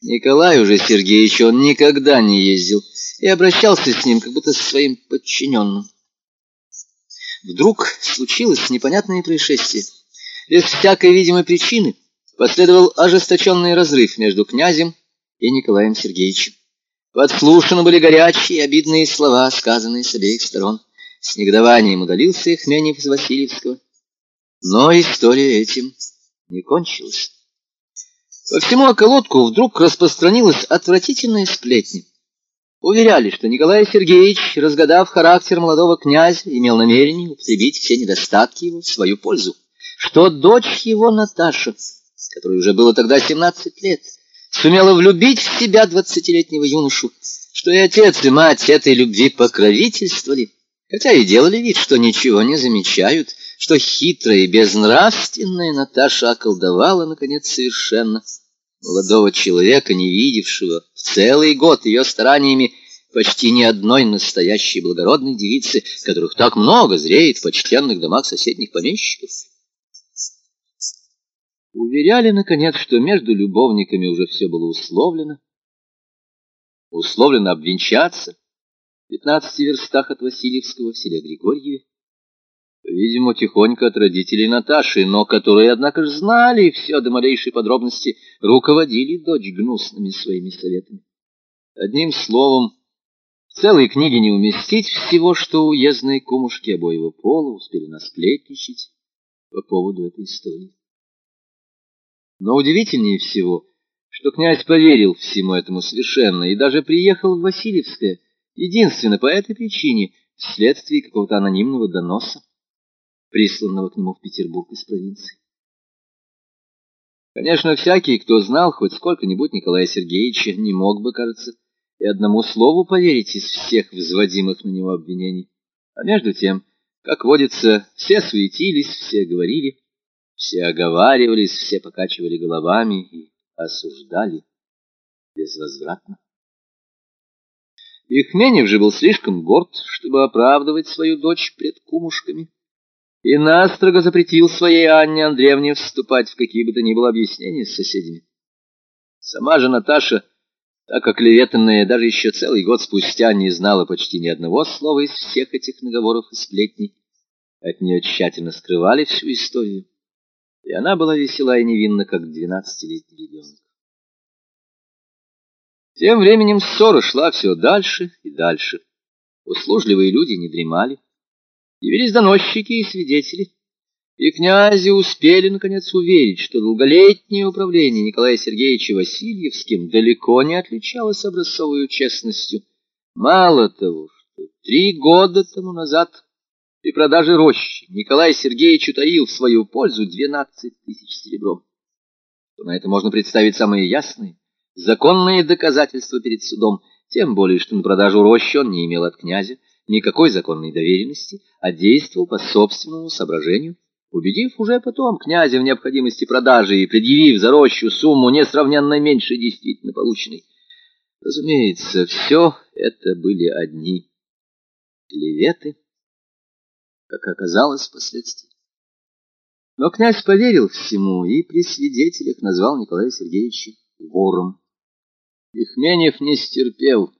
Николай уже Сергеевич, он никогда не ездил и обращался с ним, как будто со своим подчиненным. Вдруг случилось непонятное происшествие. Без всякой видимой причины последовал ожесточенный разрыв между князем и Николаем Сергеевичем. Подслушаны были горячие обидные слова, сказанные с обеих сторон. С негодованием удалился Ихменев из Васильевского. Но история этим не кончилась. По всему околотку вдруг распространилась отвратительная сплетня. Уверяли, что Николай Сергеевич, разгадав характер молодого князя, имел намерение употребить все недостатки его в свою пользу, что дочь его Наташа, которой уже было тогда 17 лет, сумела влюбить в себя двадцатилетнего юношу, что и отец, и мать этой любви покровительствовали, хотя и делали вид, что ничего не замечают, что хитрая и безнравственная Наташа околдовала, наконец, совершенно молодого человека, не видевшего в целый год ее стараниями почти ни одной настоящей благородной девицы, которых так много зреет в почтенных домах соседних помещиков. Уверяли, наконец, что между любовниками уже все было условлено. Условлено обвенчаться в пятнадцати верстах от Васильевского в селе Григорьеве. Видимо, тихонько от родителей Наташи, но которые, однако же, знали все до малейшей подробности, руководили дочь гнусными своими советами. Одним словом, в целой книге не уместить всего, что уездные кумушки обоего пола успели насплетничать по поводу этой истории. Но удивительнее всего, что князь поверил всему этому совершенно и даже приехал в Васильевское, единственно по этой причине, вследствие какого-то анонимного доноса присланного к нему в Петербург из провинции. Конечно, всякий, кто знал хоть сколько-нибудь Николая Сергеевича, не мог бы, кажется, и одному слову поверить из всех взводимых на него обвинений. А между тем, как водится, все суетились, все говорили, все оговаривались, все покачивали головами и осуждали безвозвратно. Ихменев же был слишком горд, чтобы оправдывать свою дочь пред кумушками и настрого запретил своей Анне Андреевне вступать в какие бы то ни было объяснения с соседями. Сама же Наташа, так как клеветанная даже еще целый год спустя не знала почти ни одного слова из всех этих наговоров и сплетней, от нее тщательно скрывали всю историю, и она была весела и невинна, как двенадцатилетний ребенок. Тем временем ссора шла все дальше и дальше. Услужливые люди не дремали. Явились доносчики и свидетели, и князи успели, наконец, уверить, что долголетнее управление Николая Сергеевича Васильевским далеко не отличалось образцовой честностью. Мало того, что три года тому назад при продаже рощи Николай Сергеевич утаил в свою пользу двенадцать тысяч серебром. На это можно представить самые ясные, законные доказательства перед судом, тем более, что на продажу рощи он не имел от князя никакой законной доверенности, а действовал по собственному соображению, убедив уже потом князя в необходимости продажи и предъявив за рощу сумму несравненно меньше действительно полученной. Разумеется, все это были одни клеветы, как оказалось впоследствии. Но князь поверил всему и при свидетелях назвал Николая Сергеевича вором. Ихменев не стерпел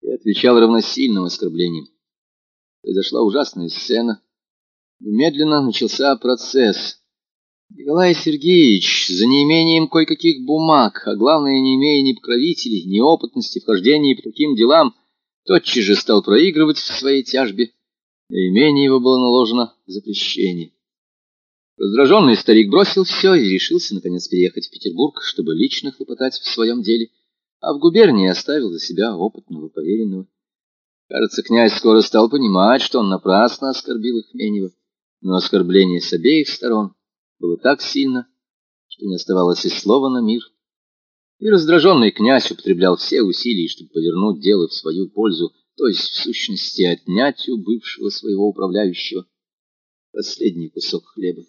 и отвечал равносильным оскорблением произошла ужасная сцена. Немедленно начался процесс. Николай Сергеевич, за неимением кое-каких бумаг, а главное, не имея ни покровителей, ни опытности в хождении по таким делам, тотчас же стал проигрывать в своей тяжбе. На имение его было наложено запрещение. Раздраженный старик бросил все и решился, наконец, переехать в Петербург, чтобы лично хлопотать в своем деле, а в губернии оставил за себя опытного поверенного. Кажется, князь скоро стал понимать, что он напрасно оскорбил Ихменева, но оскорбление с обеих сторон было так сильно, что не оставалось и слова на мир. И раздраженный князь употреблял все усилия, чтобы повернуть дело в свою пользу, то есть, в сущности, отнять у бывшего своего управляющего последний кусок хлеба.